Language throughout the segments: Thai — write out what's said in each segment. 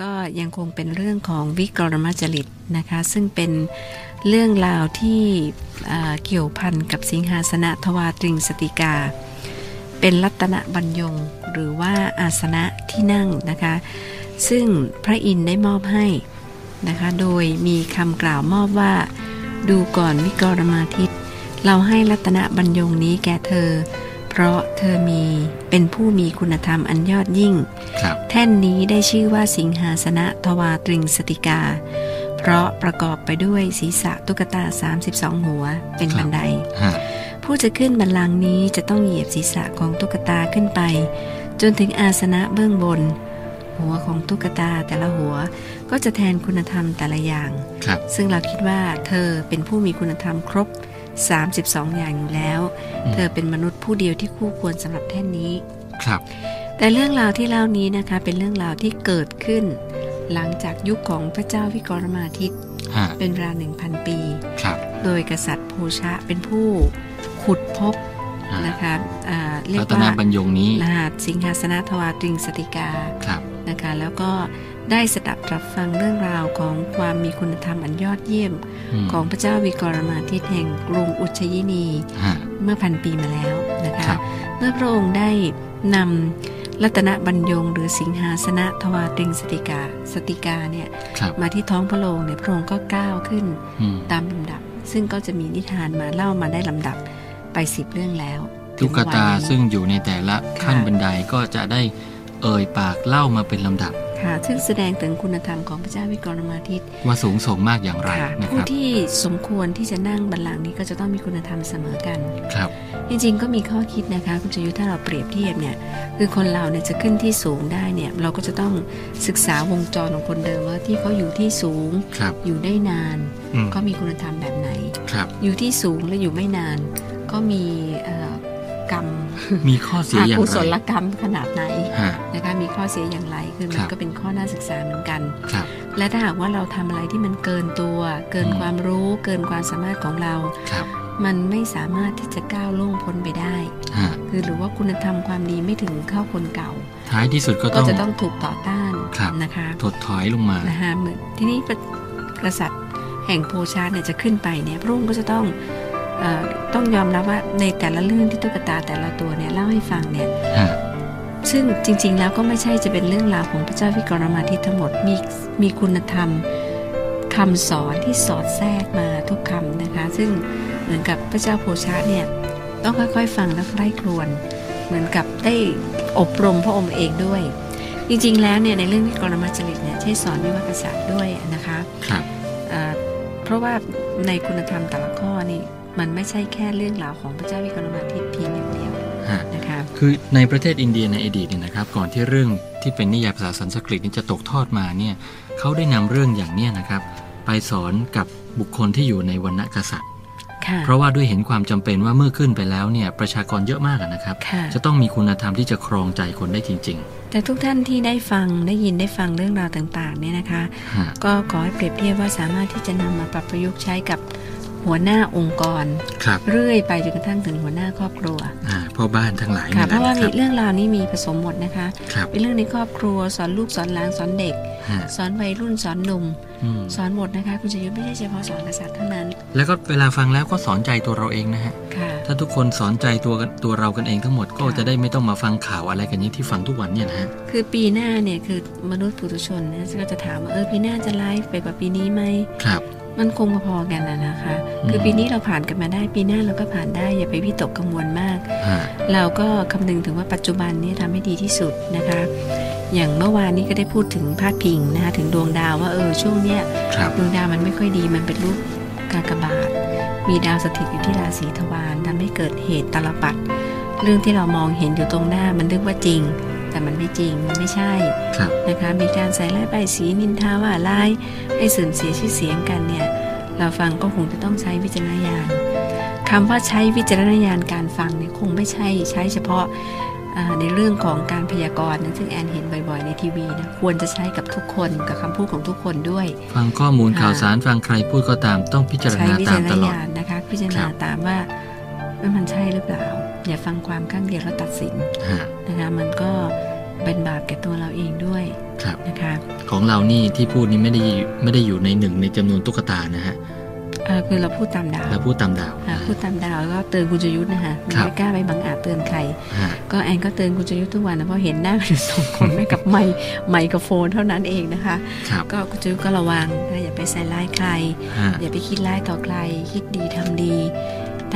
ก็ยังคงเป็นเรื่องของวิกรมจริตนะคะ ซึ่งเป็นเรื่องราวที่เกี่ยวพันกับสิงหาสนะทวาตริงสติกา เป็นรัตนบรรยง หรือว่าอาสนะที่นั่งนะคะ ซึ่งพระอินทร์ได้มอบให้นะคะ โดยมีคำกล่าวมอบว่า ดูก่อนวิกรมาทิตเราให้รัตนบรรยงนี้แก่เธอ เพราะเธอมีเป็นผู้มีคุณธรรมอันยอดยิ่ง แท่นนี้ได้ชื่อว่าสิงหาสนะทวาตริงสติกา เพราะประกอบไปด้วยศีรษะตุ๊กตา 32 หัวเป็นบันได ผู้จะขึ้นบันลังนี้จะต้องเหยียบศีรษะของตุ๊กตาขึ้นไป จนถึงอาสนะเบื้องบน หัวของตุ๊กตาแต่ละหัวก็จะแทนคุณธรรมแต่ละอย่าง ซึ่งเราคิดว่าเธอเป็นผู้มีคุณธรรมครบ 32 อย่างอยู่แล้ว เธอเป็นมนุษย์ผู้เดียวที่คู่ควรสำหรับแท่นนี้ครับ แต่เรื่องราวที่เล่านี้นะคะเป็นเรื่องราวที่เกิดขึ้น หลังจากยุคของพระเจ้าวิกรมาทิตเป็นเวลาหนึ่งพันปีโดยกษัตริย์โพชะเป็นผู้ขุดพบนะคะเรียกว่าบรรยงนี้รหัสสิงหาสนะทวาตริงสติกานะคะ แล้วก็ ได้สดับรับฟังเรื่องราวของความมีคุณธรรมอันยอดเยี่ยม ของพระเจ้าวิกรมาทิตแห่งกรุงอุชยินี เมื่อพันปีมาแล้วนะคะ เมื่อพระองค์ได้นำรัตนบรรยงหรือสิงหาสนะทวาตริงสติกาสติกาเนี่ยมาที่ท้องพระโรงเนี่ยพระองค์ก็ก้าวขึ้นตามลำดับ ซึ่งก็จะมีนิทานมาเล่ามาได้ลำดับไปสิบเรื่องแล้วทุกตาซึ่งอยู่ในแต่ละขั้นบันไดก็จะได้เอ่ยปากเล่ามาเป็นลำดับ ค่ะซึ่งแสดงถึงคุณธรรมของพระเจ้าวิกรมาทิตว่าสูงส่งมากอย่างไรนะครับผู้ที่สมควรที่จะนั่งบัลลังก์นี้ก็จะต้องมีคุณธรรมเสมอกันครับ จริงๆ ก็มีข้อคิดนะคะคุณจยุถ้าเราเปรียบเทียบเนี่ยคือคนเราเนี่ยจะขึ้นที่สูงได้เนี่ยเราก็จะต้องศึกษาวงจรของคนเดิมว่าที่เขาอยู่ที่สูงอยู่ได้นานก็มีคุณธรรมแบบไหนอยู่ที่สูงและอยู่ไม่นาน ก็มีกรรม มีข้อเสียอย่างไรกุศลกรรมขนาดไหนนะคะมีข้อเสียอย่างไรคือมันก็เป็นข้อน่าศึกษาเหมือนกัน และถ้าหากว่าเราทำอะไรที่มันเกินตัว เกินความรู้เกินความสามารถของเรามันไม่สามารถที่จะก้าวล่วงพ้นไปได้ คือหรือว่าคุณธรรมความดีไม่ถึงเข้าคนเก่า ท้ายที่สุดก็ต้องจะต้องถูกต่อต้านนะคะถดถอยลงมานะคะเหมือนที่นี่กษัตริย์แห่งโพชาเนี่ยจะขึ้นไปเนี่ยพระองค์ก็จะต้อง ต้องยอมรับว่าในแต่ละเรื่องที่ตุ๊กตาแต่ละตัวเนี่ยเล่าให้ฟังเนี่ยซึ่งจริง ๆ แล้วก็ไม่ใช่จะเป็นเรื่องราวของพระเจ้าวิกรมาทิตทั้งหมดมีมีคุณธรรมคำสอนที่สอดแทรกมาทุกคำนะคะ ซึ่งเหมือนกับพระเจ้าโพชาเนี่ยต้องค่อยๆฟังและใคร่ครวญเหมือนกับได้อบรมพระองค์เองด้วย จริง ๆ แล้วเนี่ยในเรื่องวิกรมาจริตเนี่ยใช้สอนวิวัฒศาสตร์ด้วยนะคะครับเพราะว่าในคุณธรรมแต่ละข้อนี่ มันไม่ใช่แค่เรื่องราวของพระเจ้าวิกรมาทิตเพียงอย่างเดียวนะคะคือในประเทศอินเดียในอดีตเนี่ยนะครับก่อนที่เรื่องที่เป็นนิยายภาษาสันสกฤตนี้จะตกทอดมาเนี่ยเขาได้นำเรื่องอย่างเนี้นะครับ ไปสอนกับบุคคลที่อยู่ในวรรณกษัตริย์เพราะว่าด้วยเห็นความจำเป็นว่าเมื่อขึ้นไปแล้วเนี่ยประชากรเยอะมากนะครับ จะต้องมีคุณธรรมที่จะครองใจคนได้จริง ๆ แต่ทุกท่านที่ได้ฟังได้ยินได้ฟังเรื่องราวต่างๆเนี่ยนะคะ ก็ขอให้เปรียบเทียบว่าสามารถที่จะนำมาปรับประยุกต์ใช้กับ หัวหน้าองค์กรเรื่อยไปจนกระทั่งถึงหัวหน้าครอบครัวพ่อบ้านทั้งหลายค่ะเพราะว่าเรื่องราวนี้มีผสมหมดนะคะเป็นเรื่องในครอบครัวสอนลูกสอนหลานสอนเด็ก สอนวัยรุ่นสอนหนุ่มสอนหมดนะคะ คุณจะยุไม่ใช่เฉพาะสอนกษัตริย์เท่านั้น แล้วก็เวลาฟังแล้วก็สอนใจตัวเราเองนะฮะถ้าทุกคนสอนใจตัวตัวเรากันเองทั้งหมดก็จะได้ไม่ต้องมาฟังข่าวอะไรกันนี้ที่ฟังทุกวันเนี่ยนะฮะคือปีหน้าเนี่ยคือมนุษย์ปุถุชนเนี่ยก็จะถามว่าเออปีหน้าจะไลฟ์ไปกว่าปีนี้ไหมครับ มันคงพอๆกันนะนะคะ คือปีนี้เราผ่านกันมาได้ปีหน้าเราก็ผ่านได้อย่าไปวิตกกังวลมาก เราก็คำนึงถึงว่าปัจจุบันนี้ทำให้ดีที่สุดนะคะ อย่างเมื่อวานนี้ก็ได้พูดถึงพาดพิงนะคะถึงดวงดาวว่าเออช่วงเนี้ยดวงดาวมันไม่ค่อยดีมันเป็นรูปกากบาท มีดาวสถิตอยู่ที่ราศีทวารทำให้เกิดเหตุตลปัดเรื่องที่เรามองเห็นอยู่ตรงหน้ามันนึกว่าจริง แต่มันไม่จริงมันไม่ใช่นะคะมีการใส่ร้ายใบสีนินทาว่าร้ายให้เสื่อมเสียชื่อเสียงกันเนี่ยเราฟังก็คงจะต้องใช้วิจารณญาณคำว่าใช้วิจารณญาณการฟังเนี่ยคงไม่ใช่ใช้เฉพาะในเรื่องของการพยากรณ์นะซึ่งแอนเห็นบ่อยๆในทีวีนะควรจะใช้กับทุกคนกับคำพูดของทุกคนด้วย ฟังข้อมูลข่าวสารฟังใครพูดก็ตามต้องพิจารณาตามตลอดนะคะ พิจารณาตามว่ามันใช่หรือเปล่า อย่าฟังความข้างเดียวแล้วตัดสินนะคะมันก็เป็นบาปแก่ตัวเราเองด้วยนะคะของเรานี่ที่พูดนี่ไม่ได้ไม่ได้อยู่ในหนึ่งในจำนวนตุ๊กตานะฮะเออคือเราพูดตามดาวเราพูดตามดาวอ่านะพูดตามดาวแล้วก็เตือนคุณจยุทธนะคะครับไม่กล้าไปบังอาจเตือนใครฮะก็แอนก็เตือนคุณจยุทธทุกวันนะเพราะเห็นหน้าอยู่สองคนไม่กับไมค์ไมโครโฟนเท่านั้นเองนะคะครับก็คุณจยุทธก็ระวังนะอย่าไปใส่ร้ายใครฮะอย่าไปคิดร้ายต่อใคร คิดดีทำดี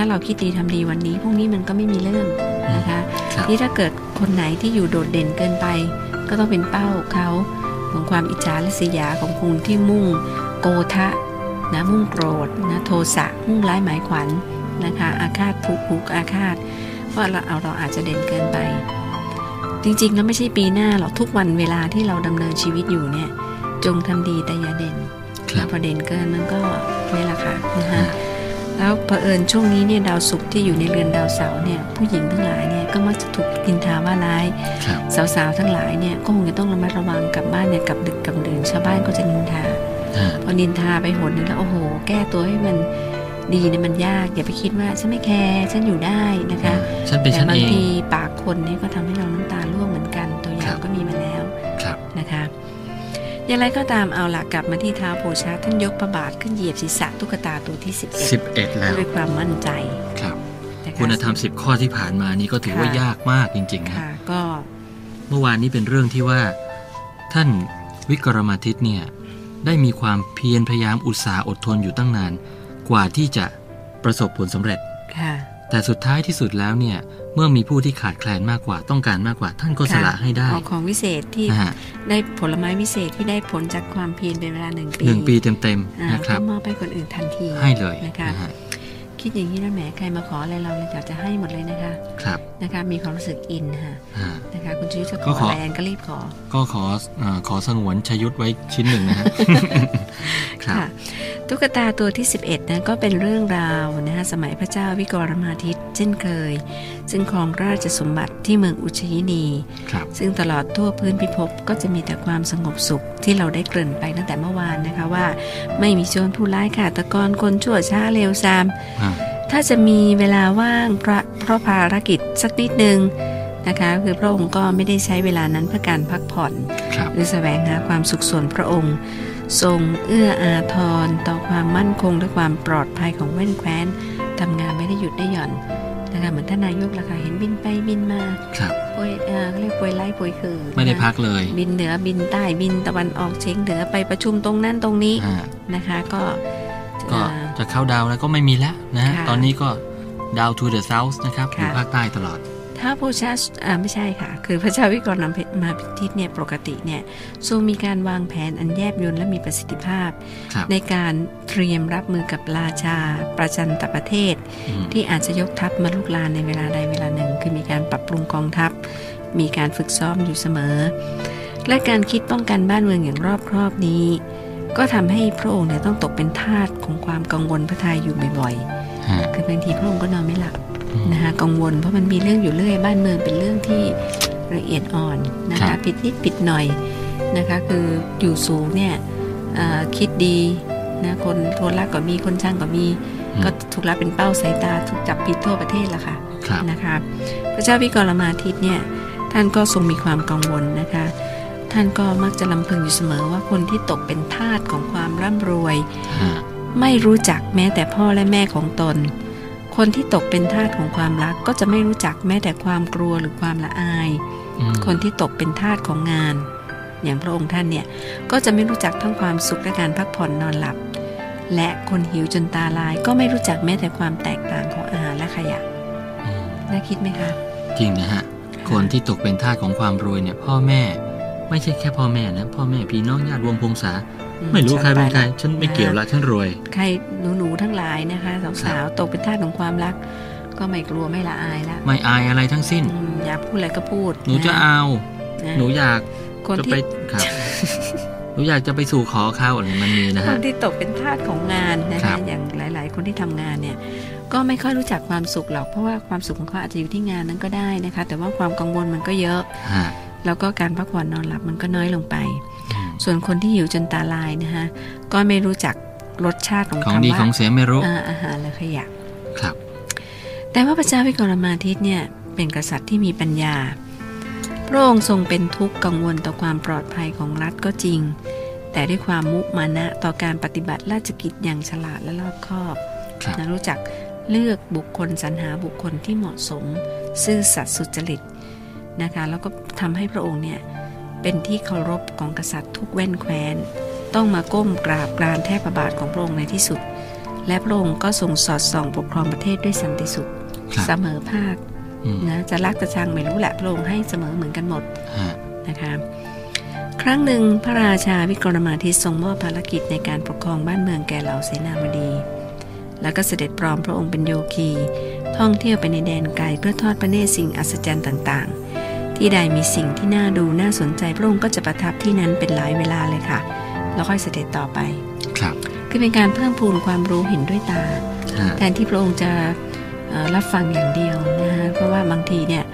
ถ้าเราคิดดีทำดีวันนี้พรุ่งนี้มันก็ไม่มีเรื่องนะคะครับที่ถ้าเกิดคนไหนที่อยู่โดดเด่นเกินไป ก็ต้องเป็นเป้าเขาของความอิจฉาริษยาของคุณที่มุ่งโกทะนะมุ่งโกรธนะโทสะมุ่งร้ายหมายขวัญนะคะอาฆาตผูกผูกอาฆาตเพราะเราเอาเราอาจจะเด่นเกินไป จริงๆแล้วไม่ใช่ปีหน้าหรอกทุกวันเวลาที่เราดำเนินชีวิตอยู่เนี่ย จงทำดีแต่อย่าเด่นครับพอเด่นเกินมันก็ไม่ละค่ะนะฮะคะ แล้วเผอิญช่วงนี้เนี่ยดาวศุกร์ที่อยู่ในเรือนดาวเสาร์เนี่ยผู้หญิงทั้งหลายเนี่ยก็มักจะถูกกินทาว่าร้ายครับสาวๆทั้งหลายเนี่ยก็คงจะต้องระมัดระวังกลับบ้านเนี่ยกลับดึกกลับดื่นชาวบ้านก็จะนินทาฮะพอนินทาไปหนนึงแล้วโอ้โห แก้ตัวให้มันดีเนี่ยมันยากอย่าไปคิดว่าฉันไม่แคร์ฉันอยู่ได้นะคะฉันเป็นแต่ฉันบาเองงทีปากคนเนี่ยก็ทำให้เราน้ำตาร่ อย่างไรก็ตามเอาหลักกลับมาที่เท้าโพชาท่านยกประบาทขึ้นเหยียบศีรษะตุ๊กตาตัวที่ 11 11 แล้วด้วยความมั่นใจครับนะคะคุณธรรม 10 ข้อที่ผ่านมานี่ก็ถือว่าค่ะยากมากจริงๆนะค่ะก็เมื่อวานนี้เป็นเรื่องที่ว่า ท่านวิกรมาทิตเนี่ยได้มีความเพียรพยายามอุตสาห์อดทนอยู่ตั้งนาน กว่าที่จะประสบผลสำเร็จค่ะ แต่สุดท้ายที่สุดแล้วเนี่ยเมื่อมีผู้ที่ขาดแคลนมากกว่าต้องการมากกว่า ท่านก็สละให้ได้เอาของวิเศษที่นะฮะได้ผลไม้วิเศษที่ได้ผลจากความเพียรเป็นเวลาหนึ่งปีหนึ่งปีเต็มอ่าๆนะครับก็มอบให้คนอื่นทันทีให้เลยนะคะนะฮะ คิดอย่างนี้นะแหมใครมาขออะไรเราเราอยากจะให้หมดเลยนะคะครับนะคะมีความรู้สึกอินค่ะฮะนะคะคุณชีวิตจะขก็อขออะไรแอนก็รีบขอ ก็ขอเออขอสงวนชยุทธไว้ชิ้นหนึ่งนะฮะครับค่ะตุ๊กตาตัวที่ 11นะก็เป็นเรื่องราวนะคะสมัยพระเจ้าวิกรมาทิตย์เช่นเคย ซึ่งครองราชสมบัติที่เมืองอุชยินีครับซึ่งตลอดทั่วพื้นพิภพก็จะมีแต่ความสงบสุขที่เราได้เกริ่นไปตั้งแต่เมื่อวานนะคะว่า ไม่มีโจรผู้ร้ายขาตกรคนชั่วช้าเลวซามอ่า ถ้าจะมีเวลาว่างเพราะเพราะภารกิจสักนิดนึงนะคะ คือพระองค์ก็ไม่ได้ใช้เวลานั้นเพื่อการพักผ่อนครับหรือแสวงหาความสุขส่วนพระองค์ ทรงเอื้ออาทรต่อความมั่นคงและความปลอดภัยของแว่นแคว้นทำงานไม่ได้หยุดได้หย่อนนะคะเหมือนท่านนายกละค่ะเห็นบินไปบินมาครับป่วยเอ่อเขาเรียกป่วยไล่ป่วยคือ ไม่ได้นะคะพักเลย บินเหนือบินใต้บินตะวันออกเฉียงเหนือไปประชุมตรงนั้นตรงนี้อ่านะคะ ก็ก็อ่า จะเข้าดาวแล้วก็ไม่มีแล้วนะฮะค่ะตอนนี้ก็ดาว to the south นะครับค่ะอยู่ภาคใต้ตลอด ถ้าผู้ชาอ่าไม่ใช่ค่ะ คือพระเจ้าวิกรนำมาพิทิตเนี่ยปกติเนี่ยทรงมีการวางแผนอันแยบยลและมีประสิทธิภาพครับในการเตรียมรับมือกับราชาประจันตประเทศอืมที่อาจจะยกทัพมาลุกลานในเวลาใดเวลาหนึ่ง คือมีการปรับปรุงกองทัพ มีการฝึกซ้อมอยู่เสมอ และการคิดป้องกันบ้านเมืองอย่างรอบครอบนี้ ก็ทำให้พระองค์เนี่ยต้องตกเป็นทาสของความกังวลพระทัยอยู่บ่อยฮะๆคือบางทีพระองค์ก็นอนไม่หลับอืมนะคะกังวลเพราะมันมีเรื่องอยู่เรื่อยบ้านเมืองเป็นเรื่องที่ละเอียดอ่อนนะครัคะบผิดนิดผิดหน่อยนะคะคืออยู่สูงเนี่ยเอ่อคิดดีนะคนทัวรักก็มีคนช่างก็มีอืมก็ถูกรับเป็นเป้าสายตาถูกจับผิดทั่วประเทศละค่ะครับนะคะพระเจ้าวิกรมาทิตย์เนี่ยท่านก็ทรงมีความกังวลนะคะ ท่านก็มักจะลำพึงอยู่เสมอว่าคนที่ตกเป็นทาสของความร่ำรวยฮะไม่รู้จักแม้แต่พ่อและแม่ของตน คนที่ตกเป็นทาสของความรักก็จะไม่รู้จักแม้แต่ความกลัวหรือความละอายอืมคนที่ตกเป็นทาสของงาน อย่างพระองค์ท่านเนี่ยก็จะไม่รู้จักทั้งความสุขและการพักผ่อนนอนหลับ และคนหิวจนตาลายก็ไม่รู้จักแม้แต่ความแตกต่างของอาหารและขยะอืมน่าคิดไหมคะจริงนะฮะคนที่ตกเป็นทาสของความรวยเนี่ยพ่อแม่ ไม่ใช่แค่พ่อแม่นะ พ่อแม่พี่น้องญาติวงพงษาอืไม่รู้ใครเป็นใครตายแล้วฉันไม่เกี่ยวละฉันรวย ใครหนูๆทั้งหลายนะคะสาวๆตกเป็นทาสของความรัก ก็ไม่กลัวไม่ละอายละไม่อายอะไรทั้งสิ้นอืมอยากพูดอะไรก็พูด หนูจะนเอานะหนูอยากคนจะที่ไปครับหนูอยากจะไปสู่ขอเขาอะไรมันมีนะคฮะนที่ตกเป็นทาสของงานนะครัคะบอย่างหลาย ๆ คนที่ทำงานเนี่ยก็ไม่ค่อยรู้จักความสุขหรอกเพราะว่าความสุขของเขาอาจจะอยู่ที่งานนั้นก็ได้นะคะ แต่ว่าความกังวลมันก็เยอะฮะ แล้วก็การพักผ่อนนอนหลับมันก็น้อยลงไปอืมส่วนคนที่หิวจนตาลายนะคะก็ไม่รู้จักรสชาติของของคำดีว่าของเสียไม่รู้อ่าอาหารและขยะครับ แต่ว่าพระเจ้าวิกรมาทิตย์เนี่ยเป็นกษัตริย์ที่มีปัญญา พระองค์ทรงเป็นทุกข์กังวลต่อความปลอดภัยของรัฐก็จริง แต่ด้วยความมุมานะต่อการปฏิบัติราชกิจอย่างฉลาดและรอบคอบนะรู้จักเลือกบุคคลสรรหาบุคคลที่เหมาะสม ซื่อสัตย์สุจริต นะคะแล้วก็ทำให้พระองค์เนี่ยเป็นที่เคารพของกษัตริย์ทุกแว่นแคว้น ต้องมาก้มกราบกรานแทบประบาทของพระองค์ในที่สุด และพระองค์ก็ทรงสอดส่องปกครองประเทศด้วยสันติสุขเสมอภาคนะจะรักจะชังไม่รู้แหละพระองค์ให้เสมอเหมือนกันหมดนะคะครั้งหนึ่งพระราชาวิกรมาทิตทรงมอบภารกิจในการปกครองบ้านเมืองแก่เหล่าเสนาบดี แล้วก็เสด็จปลอมพระองค์เป็นโยคี ท่องเที่ยวไปในแดนไกลเพื่อทอดพระเนตรสิ่งอัศจรรย์ต่างๆ ที่ใดมีสิ่งที่น่าดูน่าสนใจพระองค์ก็จะประทับที่นั้นเป็นหลายเวลาเลยค่ะ แล้วค่อยเสด็จต่อไป ครับ คือเป็นการเพิ่มพูนความรู้เห็นด้วยตา แทนที่พระองค์จะรับฟังอย่างเดียวนะฮะเพราะว่าบางทีเนี่ย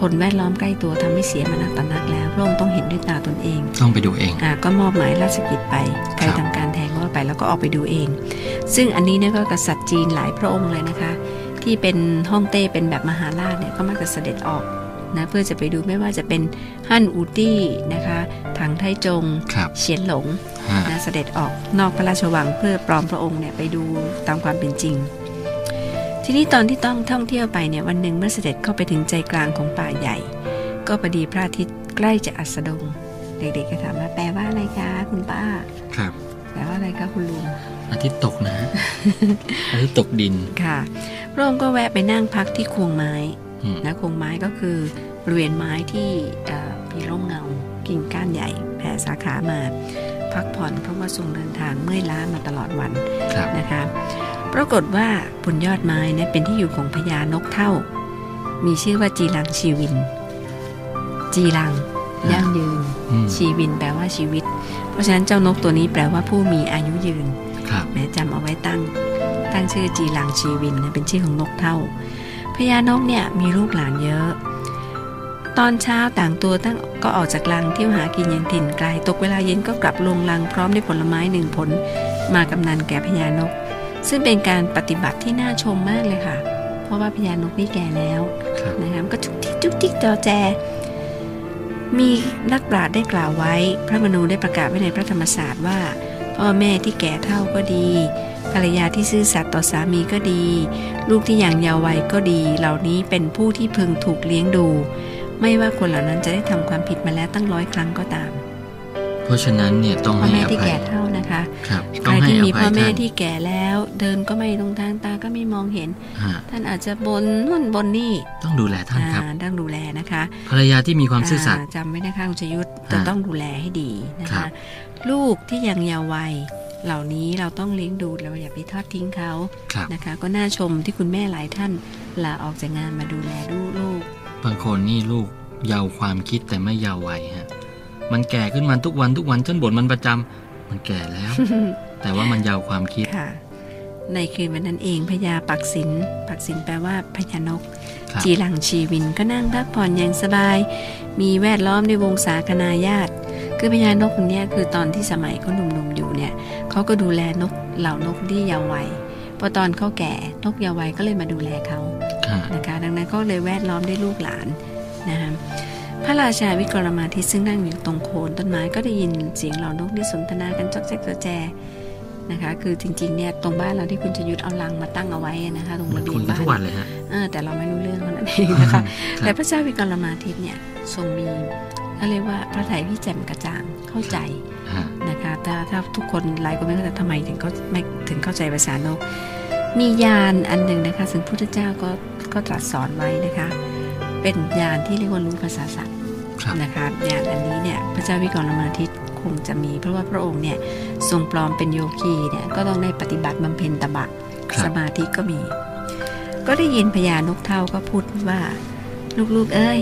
คนแวดล้อมใกล้ตัวทำให้เสียมานักต่อนักแล้วพระองค์ต้องเห็นด้วยตาตนเอง ต้องไปดูเองอ่าก็มอบหมายราชกิจไปใครทำการแทงก็ไปแล้วก็ออกไปดูเอง ซึ่งอันนี้เนี่ยก็กษัตริย์จีนหลายพระองค์เลยนะคะ ที่เป็นฮ่องเต้เป็นแบบมหาราชเนี่ยก็มักจะเสด็จออก นะเพื่อจะไปดูไม่ว่าจะเป็นฮั่นอูตี้นะคะถังไทจงเฉียนหลงนะเสด็จออกนอกพระราชวังเพื่อปลอมพระองค์เนี่ยไปดูตามความเป็นจริง ทีนี้ตอนที่ต้องท่องเที่ยวไปเนี่ยวันหนึ่งเมื่อเสด็จเข้าไปถึงใจกลางของป่าใหญ่ ก็พอดีพระอาทิตย์ใกล้จะอัสดง เด็กๆก็ถามว่าแปลว่าอะไรคะคุณป้าครับแปลว่าอะไรคะคุณลุงอาทิตย์ตกนะอาทิตย์ตกดินค่ะพระองค์ก็แวะไปนั่งพักที่ควงไม้ นะควงไม้ก็คือบริเวณไม้ที่มีร่มเงากิ่งก้านใหญ่แผ่สาขามา พักผ่อนเพราะว่าทรงเดินทางเมื่อยล้ามาตลอดวันนะคะปรากฏว่าบนยอดไม้นะเป็นที่อยู่ของพญานกเท่า มีชื่อว่าจีรังชีวิน จีรังยั่งยืน ชีวินแปลว่าชีวิต เพราะฉะนั้นเจ้านกตัวนี้แปลว่าผู้มีอายุยืนแม้จำเอาไว้ตั้ง ตั้งชื่อจีรังชีวินเป็นชื่อของนกเท่าพ ญานกเนี่ยมีลูกหลานเยอะ ตอนเช้าต่างตัวตั้งก็ออกจากลังเที่ยวหากินอย่างถิ่นไกล ตกเวลาเย็นก็กลับลงลังพร้อมด้วยผลไม้หนึ่งผล มากำนันแก่พญานก ซึ่งเป็นการปฏิบัติที่น่าชมมากเลยค่ะ เพราะว่าพญานกนี่แก่แล้วนะคะก็จุกทิกจุกทิกจอแจ มีนักปราชญ์ได้กล่าวไว้ พระมนูได้ประกาศไว้ในพระธรรมศาสตร์ว่า พ่อแม่ที่แก่เท่าก็ดี ภรรยาที่ซื่อสัตย์ต่อสามีก็ดี ลูกที่ยังเยาว์วัยก็ดี เหล่านี้เป็นผู้ที่พึงถูกเลี้ยงดู ไม่ว่าคนเหล่านั้นจะได้ทำความผิดมาแล้วตั้งร้อยครั้งก็ตาม เพราะฉะนั้นเนี่ยต้องให้อภัยพ่อแม่ที่แก่เท่านะคะครับใครที่มีพ่อแม่ที่แก่แล้ว เดินก็ไม่ตรงทางตาก็ไม่มองเห็น ท่านอาจจะบนนู่นบนนี่ต้องดูแลท่านครับต้องดูแลนะคะ ภรรยาที่มีความซื่อสัตย์จำไว้นะคะคุณชยุทธจะต้องดูแลให้ดีนะคะ ลูกที่ยังเยาว์วัย เหล่านี้เราต้องเลี้ยงดูเราอย่าไปทอดทิ้งเขานะคะ ก็น่าชมที่คุณแม่หลายท่านลาออกจากงานมาดูแลลูกบางคนนี่ลูกเยาว์ความคิดแต่ไม่เยาว์วัยฮะมันแก่ขึ้นมาทุกวันทุกวันจนบ่นมันประจำมันแก่แล้ว แต่ว่ามันเยาว์ความคิดค่ะ ในคืนวันนั้นเองพญาปักศินปักศินแปลว่าพญานก จีหลังชีวินก็นั่งพักผ่อนอย่างสบาย มีแวดล้อมในวงศาคณาญาติ คือพญานกคนนี้คือตอนที่สมัยเขาหนุ่มๆอยู่เนี่ยเขาก็ดูแลนกเหล่านกที่เยาว์วัยพอตอนเขาแก่นกเยาว์วัยก็เลยมาดูแลเขานะคะดังนั้นก็เลยแวดล้อมด้วยลูกหลานนะคะพระราชาวิกรมาทิตซึ่งนั่งอยู่ตรงโคนต้นไม้ก็ได้ยินเสียงเหล่านกที่สนทนากันจอกแจ๊กแจนะคะคือจริงๆเนี่ยตรงบ้านเราที่คุณจะยุดเอาลังมาตั้งเอาไว้นะคะตรงระเบียงบ้านทุกวันเลยฮะแต่เราไม่รู้เรื่องเท่านั้นเองนะคะแต่พระเจ้าวิกรมาทิตเนี่ยทรงมี เขาเรียกว่าพระไถ่ที่แจ่มกระจ่างเข้าใจนะคะถ้าถ้าทุกคนหลายคนไม่เข้าใจทำไมถึงเขาไม่ถึงเข้าใจภาษานก มียานอันหนึ่งนะคะซึ่งพุทธเจ้าก็ก็ตรัสสอนไว้นะคะ เป็นญาณที่เรียกว่ารู้ภาษาสัตว์นะคะญาณอันนี้เนี่ยพระเจ้าวิกรมาทิตคงจะมีเพราะว่าพระองค์เนี่ยทรงปลอมเป็นโยคีเนี่ยก็ต้องได้ปฏิบัติบำเพ็ญตบะสมาธิก็มี ก็ได้ยินพญานกเท่าก็พูดว่า ลูกๆ เอ้ย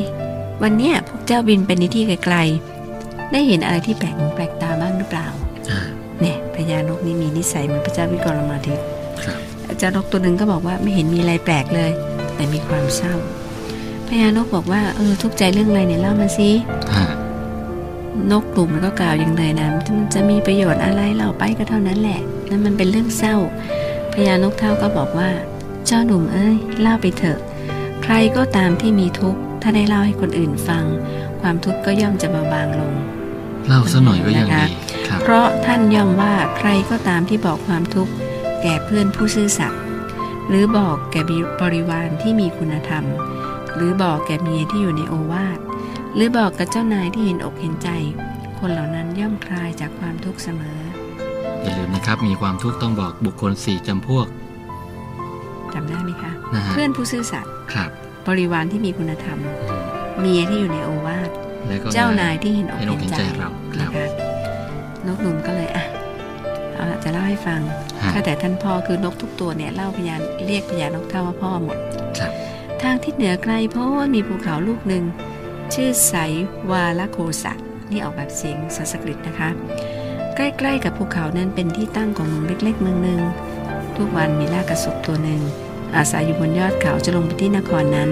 วันเนี้ยพวกเจ้าบินไปในที่ไกลๆ ได้เห็นอะไรที่แปลกหูแปลกตาบ้างหรือเปล่าเนี่ยพญานกนี่มีนิสัยเหมือนพระเจ้าวิกรมาทิตอาจารย์นกตัวหนึ่งก็บอกว่าไม่เห็นมีอะไรแปลกเลย แต่มีความเศร้าพญานกบอกว่าเออทุกใจเรื่องอะไรเนี่ยเล่ามาสินกกลุ่มมันก็กล่าวอย่างไรนะมันจะมีประโยชน์อะไรเล่าไปก็เท่านั้นแหละนั่นมันเป็นเรื่องเศร้าพญานกเท่าก็บอกว่า เจ้าหนุ่มเอ้ยเล่าไปเถอะ ใครก็ตามที่มีทุกข์ ถ้าได้เล่าให้คนอื่นฟังควความทุกข์ก็ย่อมจะเบาบางลงเล่าซะหน่อยก็ยังนะคะดีครับเพราะท่านย่อมว่าใครก็ตามที่บอกความทุกข์แก่เพื่อนผู้ซื่อสัตย์หรือบอกแก่บริวารที่มีคุณธรรม หรือบอกแก่เมียที่อยู่ในโอวาทหรือบอกกับเจ้านายที่เห็นอกเห็นใจ คนเหล่านั้นย่อมคลายจากความทุกข์เสมอ อย่าลืมนะครับ มีความทุกข์ต้องบอกบุคคลสี่จำพวกจำได้ไหมคะนะฮะเพื่อนผู้ซื่อสัตย์ครับ บริวารที่มีคุณธรรมอืมเมียที่อยู่ในโอวาทแล้วก็เจ้านายที่เห็นอกเห็นอกเห็เห็นนใจใจเราครันะบคะนกหนุ่มก็เลยอะเอาละจะเล่าให้ฟังฮะข้าแต่ท่านพ่อคือนกทุกตัวเนี่ยเล่าพยานเรียกพยานนกเท่าว่าพ่อหมดครับทางทิศเหนือไกลโพ้นมีภูเขาลูกหนึ่งชื่อไสวาลโคสะนี่ออกแบบเสียงสันสกฤตนะคะ ใกล้ๆกับภูเขานั้นเป็นที่ตั้งของเมืองเล็กๆเมืองหนึ่งทุกวันมีลากกระสุบตัวหนึ่ง อาศัยอยู่บนยอดเขาจะลงไปที่นครนั้น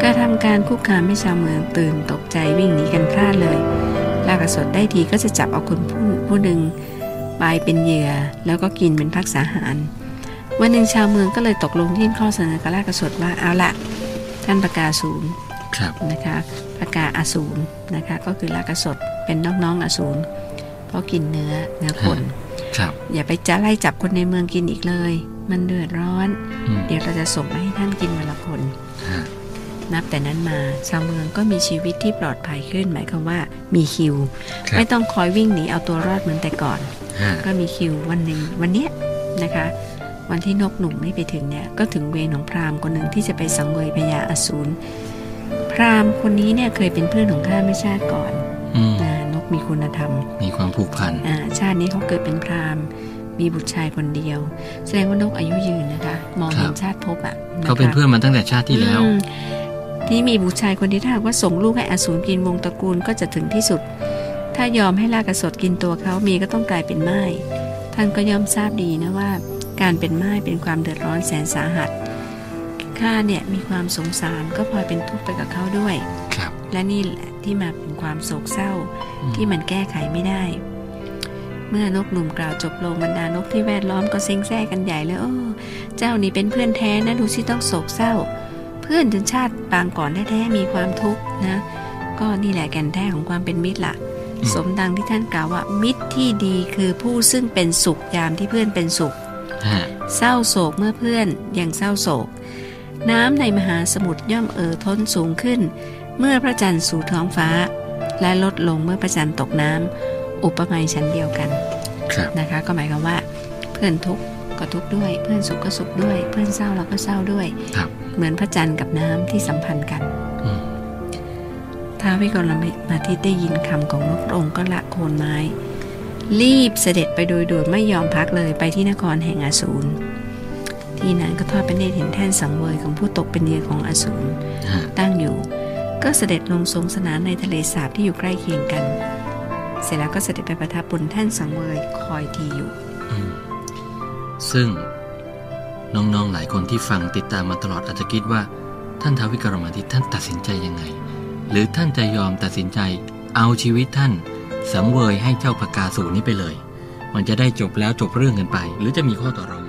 กระทำการคุกคามให้ชาวเมืองตื่นตกใจวิ่งหนีกันพลาดเลยลากกระสดได้ทีก็จะจับเอาคนผู้ผู้หนึ่งไปเป็นเหยื่อแล้วก็กินเป็นพักษาหาร วันหนึ่งชาวเมืองก็เลยตกลงยื่นข้อเสนอกับลากกระสดว่าเอาละท่านประกาศูนย์ครับนะคะประกาอสูรนะคะก็คือลากกระสดเป็นน้องๆอสูรเพราะกินเนื้อเนื้อคนครับอย่าไปจะไล่จับคนในเมืองกินอีกเลย มันเดือดร้อนอืมเดี๋ยวเราจะส่งมาให้ท่านกินวันละคนฮะนับแต่นั้นมาชาวเมืองก็มีชีวิตที่ปลอดภัยขึ้น หมายความว่ามีคิวครับไม่ต้องคอยวิ่งหนีเอาตัวรอดเหมือนแต่ก่อนฮะก็มีคิววันหนึ่งวันเนี้ยนะคะ วันที่นกหนุ่มไม่ไปถึงเนี่ยก็ถึงเวรของพราหมณ์คนหนึ่งที่จะไปสังเวยพญาอสูรพราหมณ์คนนี้เนี่ยเคยเป็นเพื่อนของข้าไม่ชาติก่อนอืมอ่านกมีคุณธรรม มีความผูกพันอ่าชาตินี้เขาเกิดเป็นพราหมณ์ มีบุตรชายคนเดียว แสดงว่านกอายุยืนนะคะ มองเห็นชาติภพอะะคะเขาเป็นเพื่อนมันตั้งแต่ชาติที่แล้วอืมที่มีบุตรชายคนที่ถ้าหากว่าส่งลูกให้อสูรกินวงตระกูลก็จะถึงที่สุด ถ้ายอมให้ลากกระสดกินตัวเขามีก็ต้องกลายเป็นไม้ท่านก็ย่อมทราบดีนะว่า การเป็นไม้เป็นความเดือดร้อนแสนสาหัสข้าเนี่ยมีความสงสารก็พลอยเป็นทุกข์ไปกับเขาด้วย ครับ และนี่แหละที่มาเป็นความโศกเศร้าอืมที่มันแก้ไขไม่ได้ เมื่อนกหนุ่มกล่าวจบลงบรรดานกที่แวดล้อมก็เซ็งแซ่กันใหญ่เลยโอ้เจ้านี่เป็นเพื่อนแท้นะดูสิต้องโศกเศร้า เพื่อนจนชาติปางก่อนแท้ๆมีความทุกข์นะ ก็นี่แหละแก่นแท้ของความเป็นมิตรละ่ะอืมสมดังที่ท่านกล่าวว่ามิตรที่ดีคือผู้ซึ่งเป็นสุขยามที่เพื่อนเป็นสุขฮะเศร้าโศกเมื่อเพื่อนยังเศร้าโศก น้ำในมหาสมุทรย่อมเอ่อท้นสูงขึ้น เมื่อพระจันทร์สู่ท้องฟ้า และลดลงเมื่อพระจันทร์ตกน้ำ อุปมาชั้นเดียวกันครับนะคะ ก็หมายความว่าเพื่อนทุกข์ก็ทุกข์ด้วย เพื่อนสุขก็สุขด้วย เพื่อนเศร้าเราก็เศร้าด้วยครับเหมือนพระจันทร์กับน้ำที่สัมพันธ์กันอืมท้าววิกรมาทิตได้ยินคำของนกพระองค์ก็ละโคนไม้ รีบเสด็จไปโดยด่วนไม่ยอมพักเลยไปที่นครแห่งอสูรที่นั้นก็ทอดพระเนตรเห็นแท่นสังเวยของผู้ตกเป็นเหยื่อของอสูรฮะตั้งอยู่ ก็เสด็จลงทรงสนานในทะเลสาบที่อยู่ใกล้เคียงกัน เสร็จแล้วก็เสด็จไปประทับบนแท่นสังเวยคอยทีอยู่ ซึ่งน้องๆหลายคนที่ฟังติดตามมาตลอดอาจจะคิดว่า ท่านท้าววิกรมาทิตท่านตัดสินใจยังไง หรือท่านจะยอมตัดสินใจเอาชีวิตท่าน สังเวยให้เจ้าพกาสูนี้ไปเลย มันจะได้จบแล้วจบเรื่องกันไป หรือจะมีข้อต่อรอง